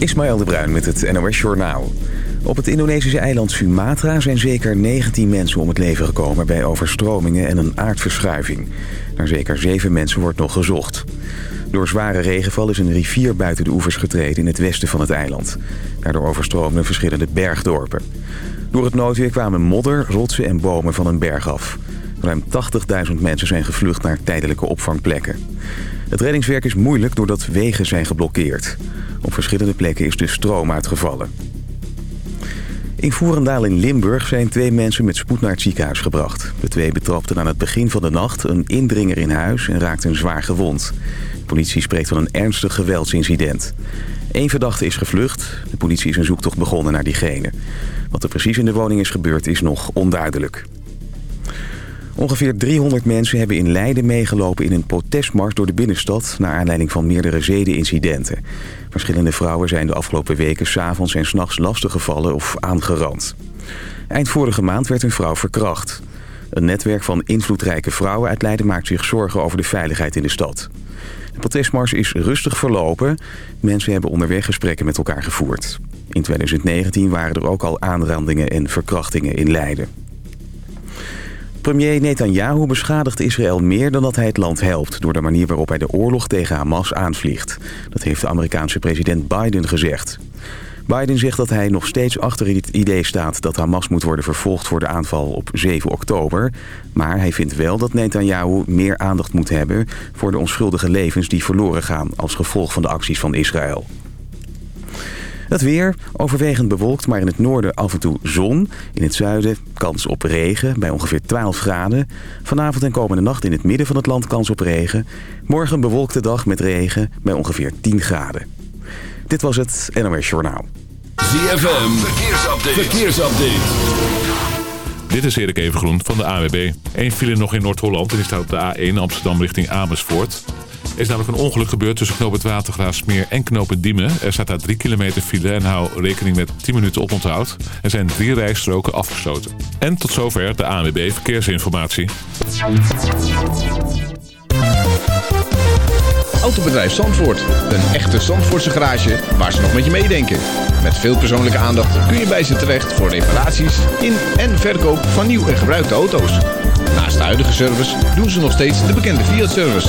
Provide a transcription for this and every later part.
Ismaël de Bruin met het NOS Journaal. Op het Indonesische eiland Sumatra zijn zeker 19 mensen om het leven gekomen... bij overstromingen en een aardverschuiving. Naar zeker 7 mensen wordt nog gezocht. Door zware regenval is een rivier buiten de oevers getreden in het westen van het eiland. Daardoor overstroomden verschillende bergdorpen. Door het noodweer kwamen modder, rotsen en bomen van een berg af. Ruim 80.000 mensen zijn gevlucht naar tijdelijke opvangplekken. Het reddingswerk is moeilijk doordat wegen zijn geblokkeerd. Op verschillende plekken is de stroom uitgevallen. In Voerendaal in Limburg zijn twee mensen met spoed naar het ziekenhuis gebracht. De twee betrapten aan het begin van de nacht een indringer in huis en raakten zwaar gewond. De politie spreekt van een ernstig geweldsincident. Eén verdachte is gevlucht. De politie is een zoektocht begonnen naar diegene. Wat er precies in de woning is gebeurd is nog onduidelijk. Ongeveer 300 mensen hebben in Leiden meegelopen in een protestmars door de binnenstad... naar aanleiding van meerdere zedenincidenten. Verschillende vrouwen zijn de afgelopen weken s'avonds en s'nachts lastiggevallen of aangerand. Eind vorige maand werd een vrouw verkracht. Een netwerk van invloedrijke vrouwen uit Leiden maakt zich zorgen over de veiligheid in de stad. De protestmars is rustig verlopen. Mensen hebben onderweg gesprekken met elkaar gevoerd. In 2019 waren er ook al aanrandingen en verkrachtingen in Leiden. Premier Netanyahu beschadigt Israël meer dan dat hij het land helpt... door de manier waarop hij de oorlog tegen Hamas aanvliegt. Dat heeft de Amerikaanse president Biden gezegd. Biden zegt dat hij nog steeds achter het idee staat... dat Hamas moet worden vervolgd voor de aanval op 7 oktober. Maar hij vindt wel dat Netanyahu meer aandacht moet hebben... voor de onschuldige levens die verloren gaan... als gevolg van de acties van Israël. Het weer, overwegend bewolkt, maar in het noorden af en toe zon. In het zuiden kans op regen, bij ongeveer 12 graden. Vanavond en komende nacht in het midden van het land kans op regen. Morgen bewolkte dag met regen, bij ongeveer 10 graden. Dit was het NOS Journaal. ZFM, verkeersupdate. verkeersupdate. Dit is Erik Evengroen van de AWB. Eén file nog in Noord-Holland en die staat op de A1 Amsterdam richting Amersfoort. Er is namelijk een ongeluk gebeurd tussen knoop het Watergraafsmeer en knoop het Diemen. Er staat daar 3 kilometer file en hou rekening met 10 minuten oponthoud. Er zijn drie rijstroken afgesloten. En tot zover de ANWB Verkeersinformatie. Autobedrijf Zandvoort. Een echte Zandvoortse garage waar ze nog met je meedenken. Met veel persoonlijke aandacht kun je bij ze terecht voor reparaties in en verkoop van nieuw en gebruikte auto's. Naast de huidige service doen ze nog steeds de bekende Fiat-service.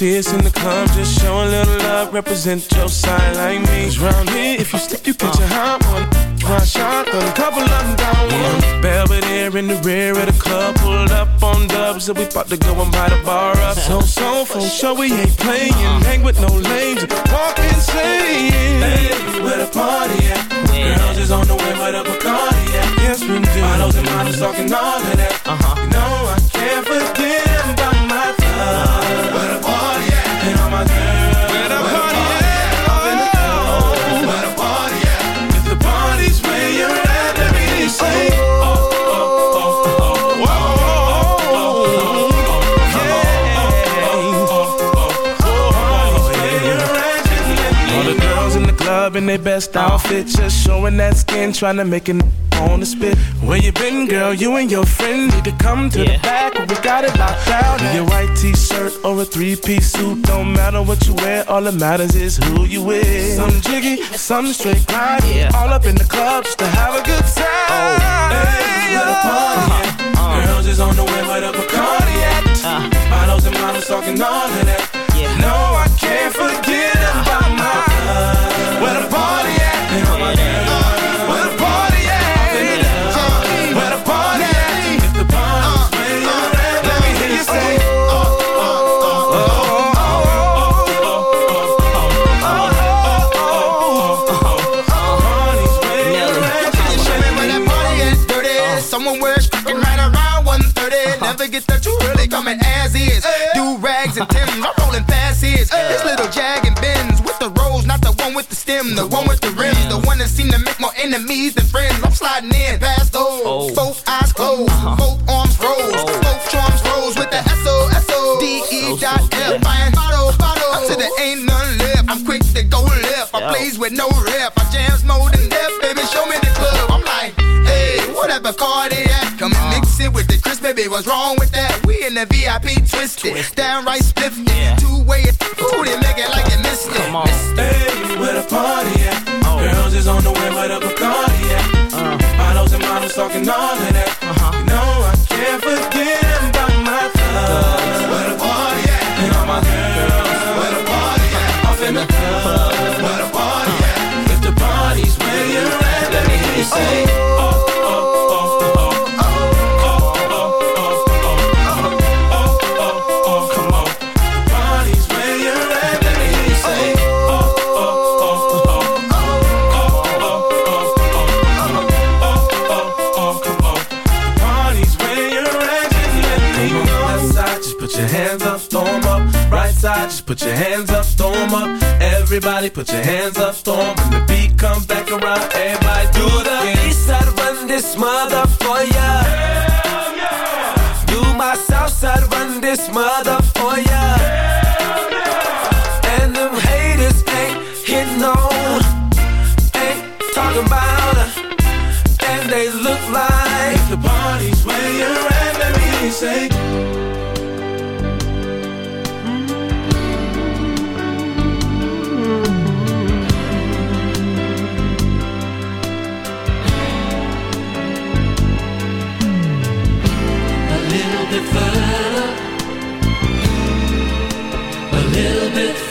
See us in the club. Just show a little love, represent your side like me. 'Cause round here, if you slip, you catch a hot one. Try shotgun, a couple of them down one. Belvedere in the rear of the club, pulled up on dubs, and we about to go and buy the bar up. So, so, for sure we ain't playing. Hang with no lames, walk insane. Hey, where the party at? Girls is on the way, where the Bacardi at? Yes, we do. Models and models talking all of that. Uh-huh. You know I can't their best outfit, just showing that skin, trying to make it on the spit. Where you been, girl? You and your friend need to come to the back. We got it locked down. In your white t-shirt or a three-piece suit, don't matter what you wear. All that matters is who you with. Some jiggy, some straight grind. Yeah. All up in the club just to have a good time. Oh, Hey, where the party at? Girls is on the way, where the Bacardi at? Uh-huh. Models and models talking all of that. Yeah. No, I can't forget more enemies than friends. I'm sliding in past those. Oh. Both eyes closed, uh-huh. both arms oh. rose, both charms rose with the S O S O D E dot F. Buying bottle, bottle. Until there ain't none left. I'm quick to go left. I plays with no rep. I jams more than death, baby. Show me the club. I'm like, hey, whatever car they at. Come and mix it with the crisp, baby. What's wrong with that? We in the VIP twisted, downright spiffy. Two way, ooh, they make it like they missed it. Come on. Hey, where the party at? Oh. Girls is on the way, where the talking all of that. You know I can't forget about my thugs. Where the party at? And all my girls. Where the party at? Off in the club. Where the party at? If the party's where you're at, let me hear you say. Put your hands up, storm up. Everybody put your hands up, 'em. When the beat comes back around, everybody do the East side run this mother for ya. Yeah. Do my south side run this mother for ya. Yeah. And them haters ain't hitting on, ain't talking about. And they look like The party's where you're at, let me say.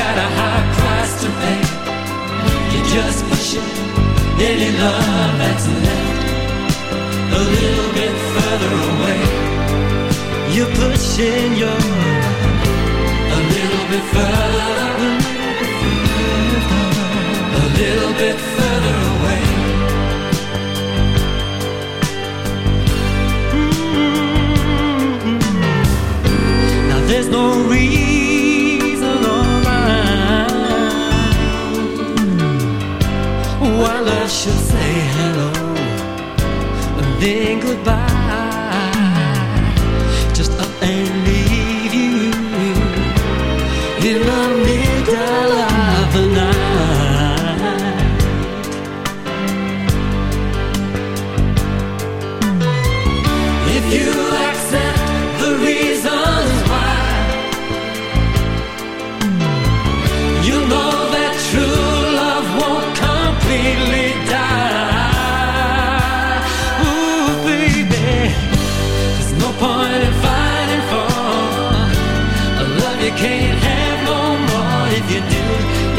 got a high price to pay. You just push it, any love that's left a little bit further away. You're pushing your a little bit further, a little bit further hello and then goodbye.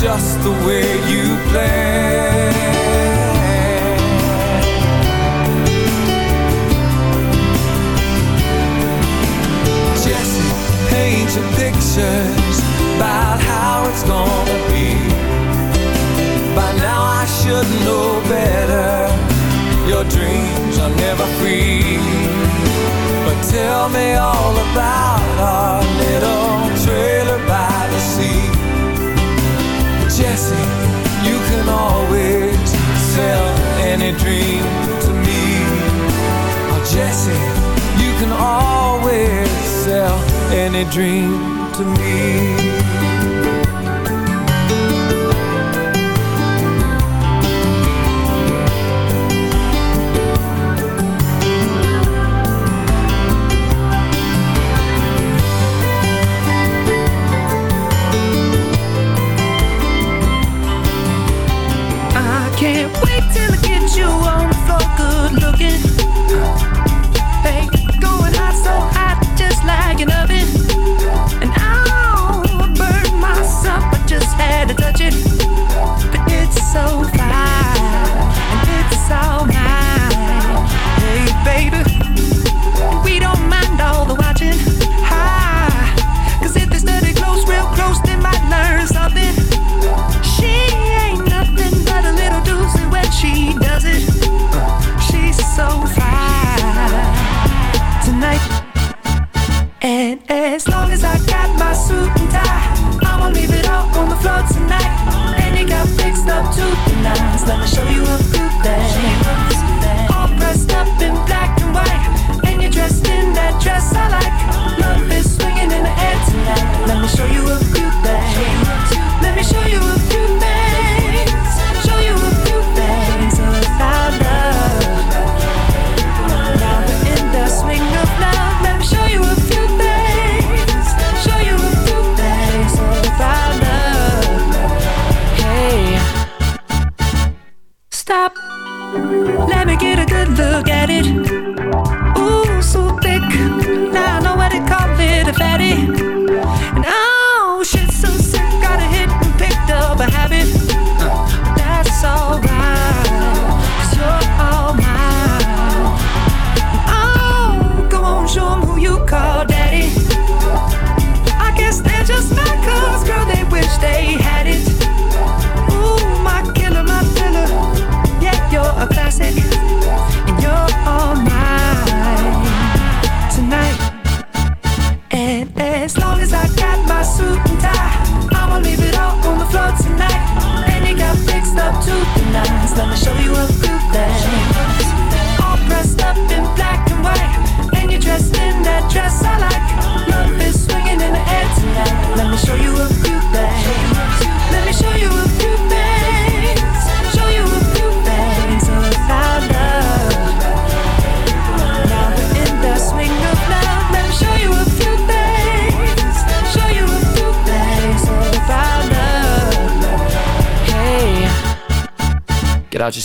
Just the way you planned. Can always sell any dream to me. Let me show you a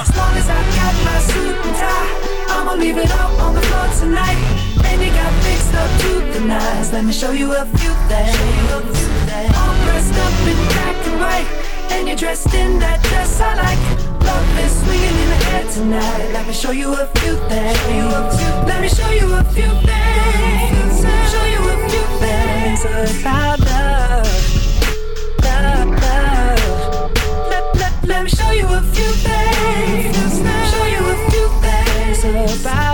As long as I got my suit and tie, I'ma leave it all on the floor tonight. And you got fixed up to the nines. Let me show you a few things. All dressed up in black and white, and you're dressed in that dress I like. Love is swinging in the air tonight. Let me show you a few things. Let me show you a few things. Show you a few things about love. Love, love. Let, let, let me show you a few things. Show you a few things about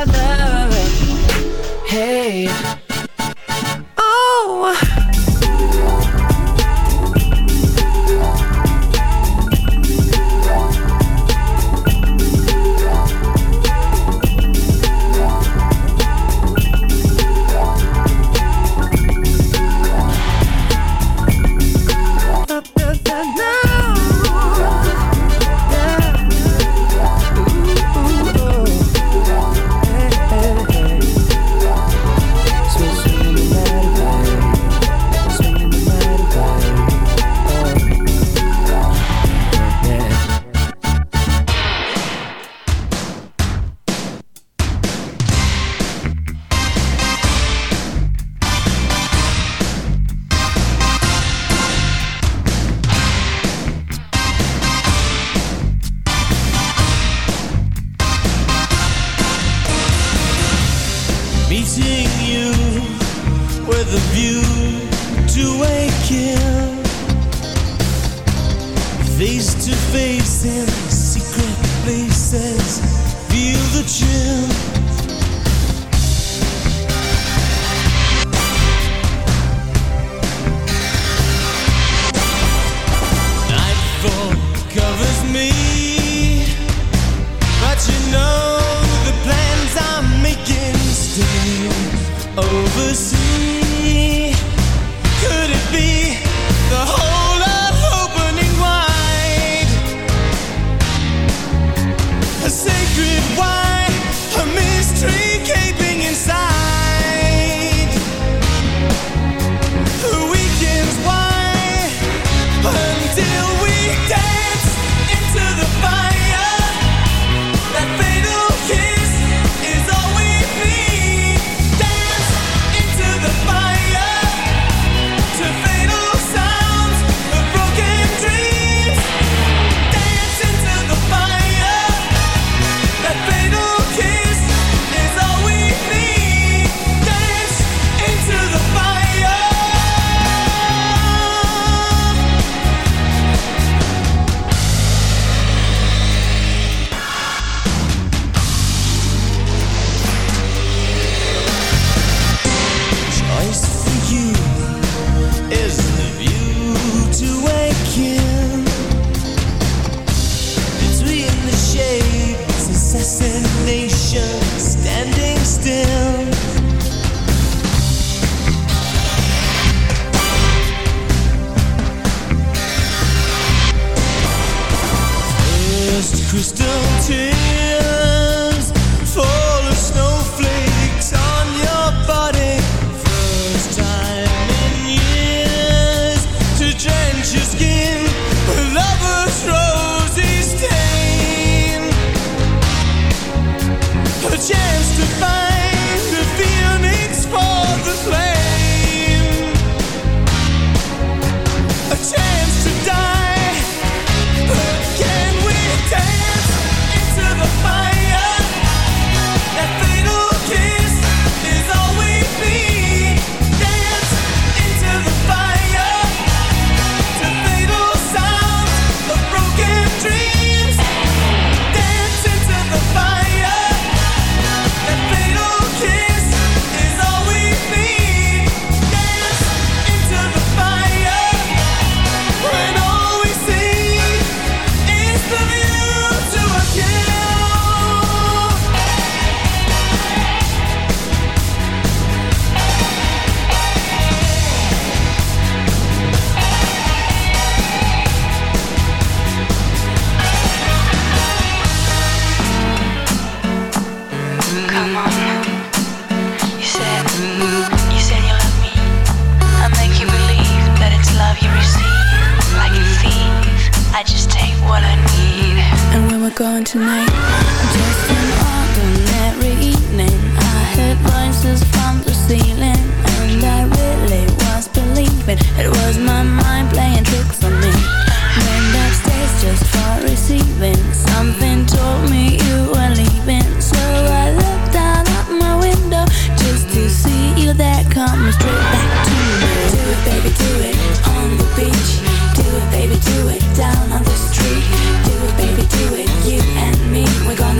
what I need. And when we're gone tonight Just an ordinary evening. I heard voices from the ceiling And I really was believing It was my mind playing tricks on me. Went upstairs just for receiving. Something told me you were leaving. So I looked out of my window Just to see you there. Coming straight back to me. Do it baby do it. On the beach. Do it baby do it.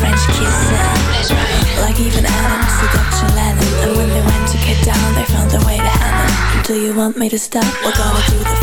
French kissing. Like even Adam, seduction Lennon. And when they went to get down, they found their way to heaven. Do you want me to stop? We're gonna do the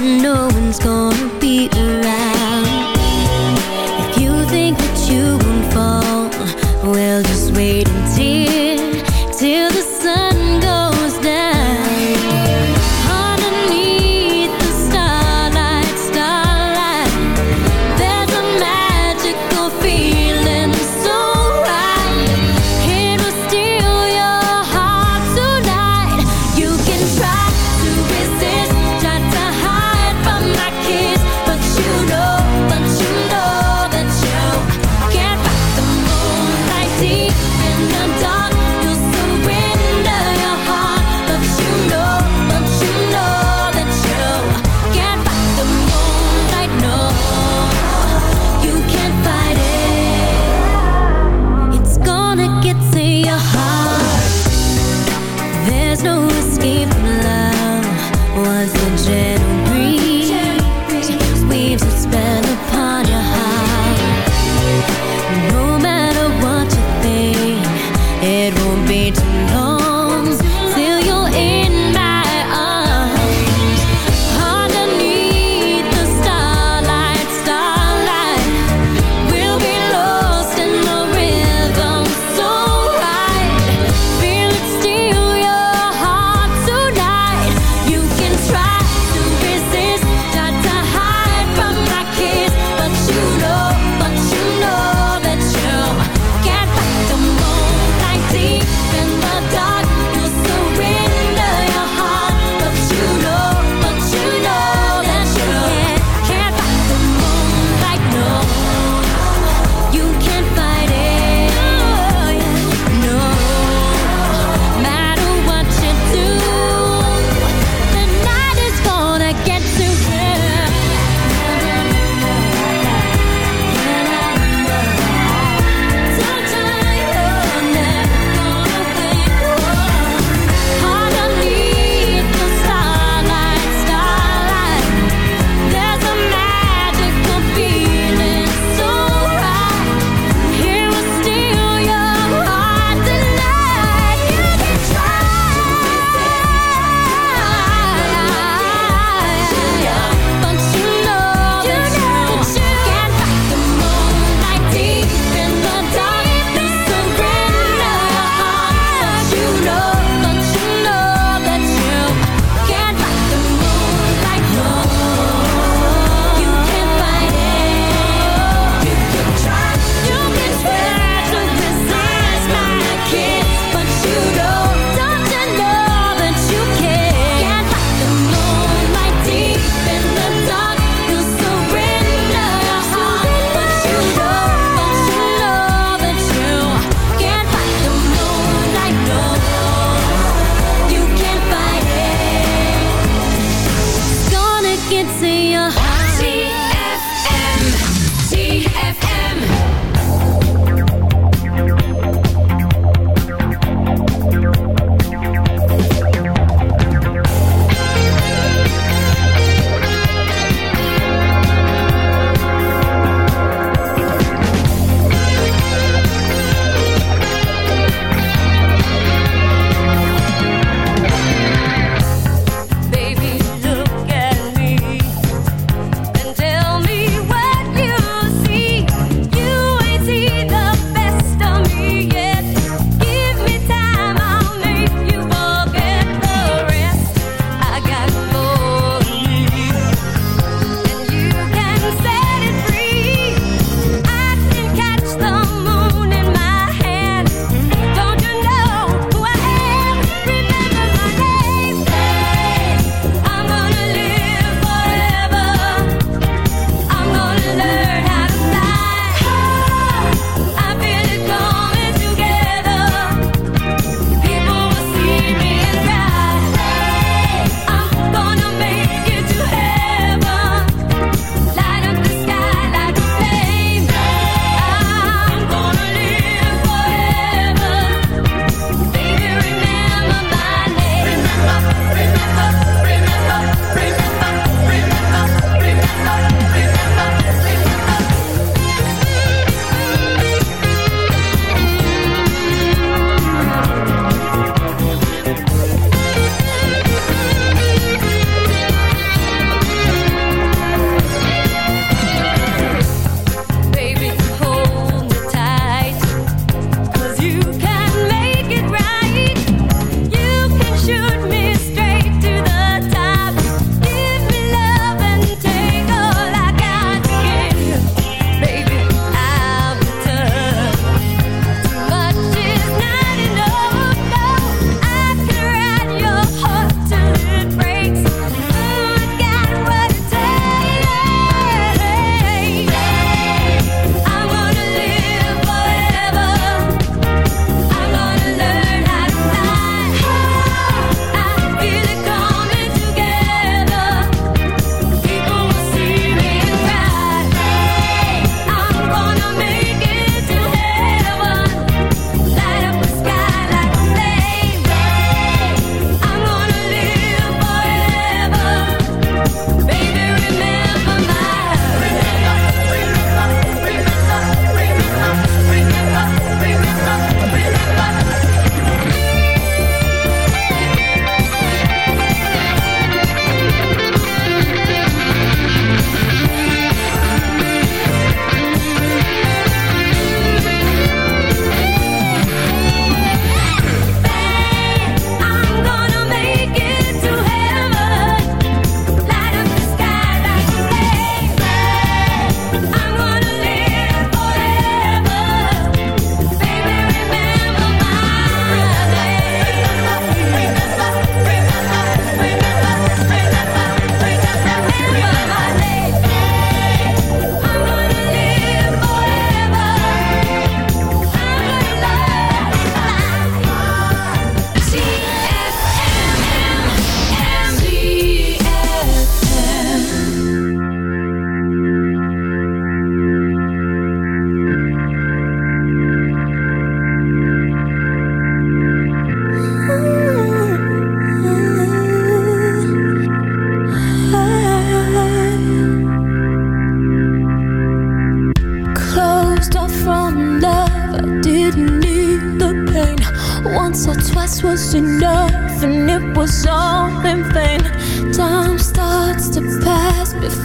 no one's gonna be around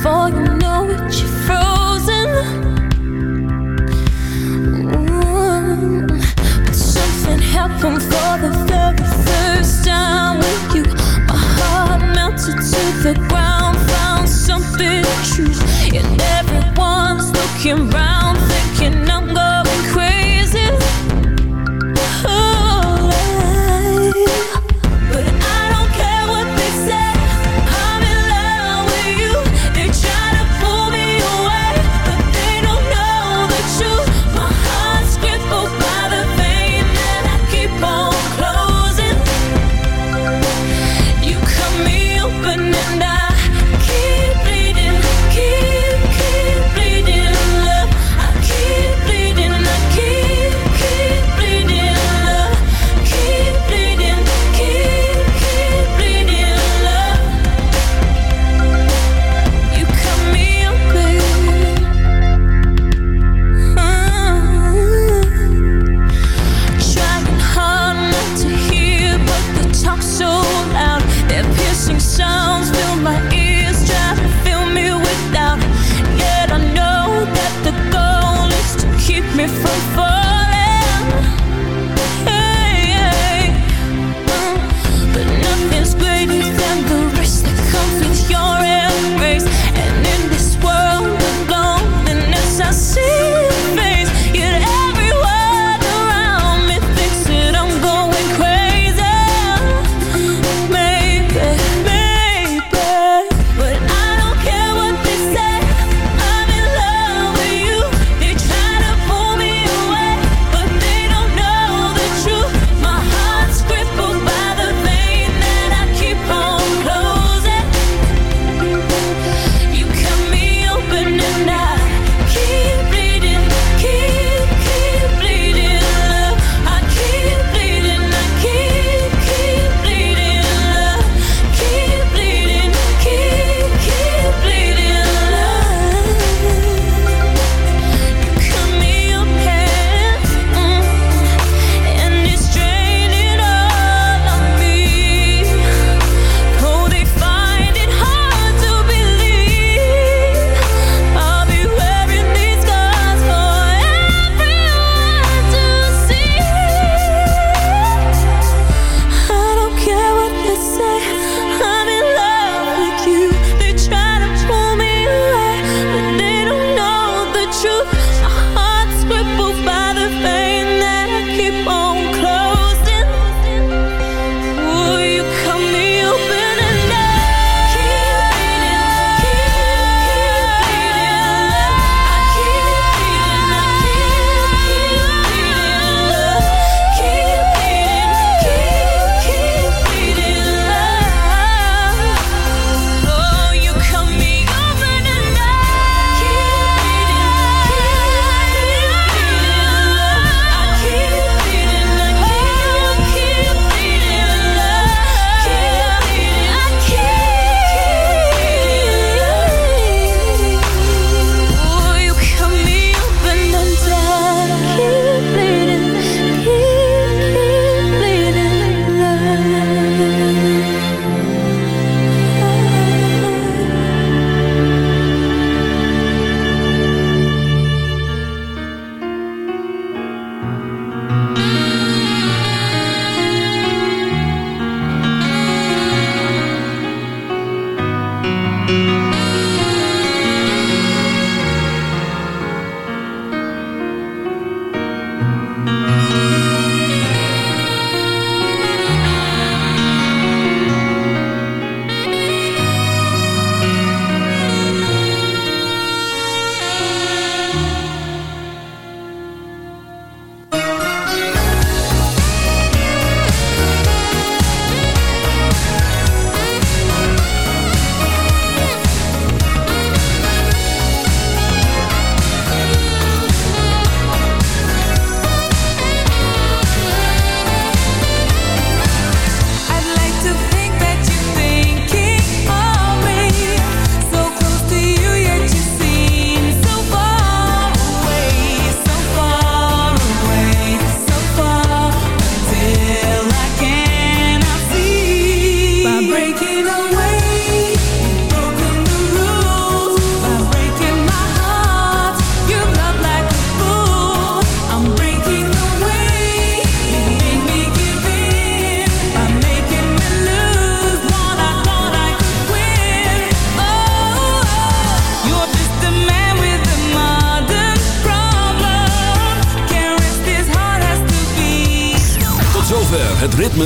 before you